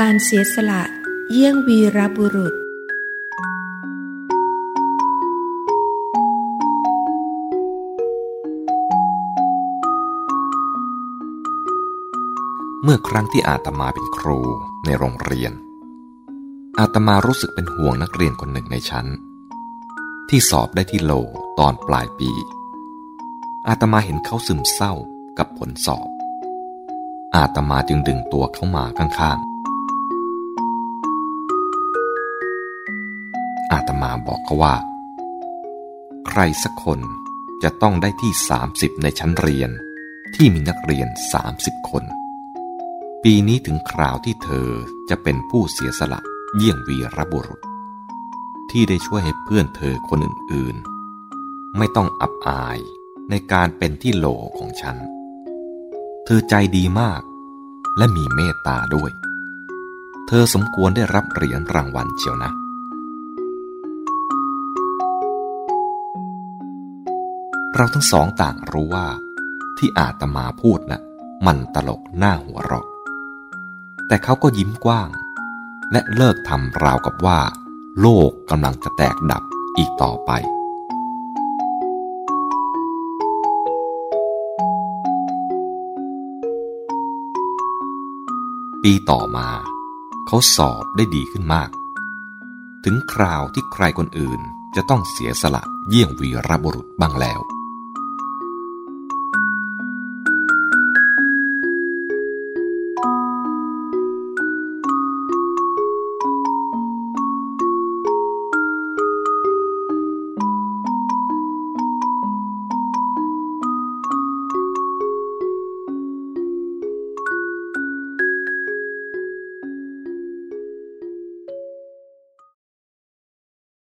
การเสียสละเยี่ยงวีรบุรุษ เมื่อครั้งที่อาตมาเป็นครูในโรงเรียน อาตมารู้สึกเป็นห่วงนักเรียนคนหนึ่งในชั้น ที่สอบได้ที่โลตอนปลายปี อาตมาเห็นเขาซึมเศร้ากับผลสอบ อาตมาจึงดึงตัวเข้ามาข้างๆ อาตมาบอกเขาว่า ใครสักคนจะต้องได้ที่ 30 ในชั้นเรียนที่มีนักเรียน 30 คน ปีนี้ถึงคราวที่เธอจะเป็นผู้เสียสละเยี่ยงวีรบุรุษ ที่ได้ช่วยให้เพื่อนเธอคนอื่นๆ ไม่ต้องอับอายในการเป็นที่โหลของฉัน เธอใจดีมาก และมีเมตตาด้วย เธอสมควรได้รับเหรียญรางวัลเชียวนะ เราทั้งสองต่างรู้ว่า ที่อาตมาพูดนะ่ะมันตลกหน้าหัวเราะแต่เขาก็ยิ้มกว้าง และเลิกทำราวกับว่า โลกกำลังจะแตกดับอีกต่อไป ปีต่อมา เขาสอบได้ดีขึ้นมาก ถึงคราวที่ใครคนอื่นจะต้องเสียสละเยี่ยงวีรบุรุษบ้างแล้ว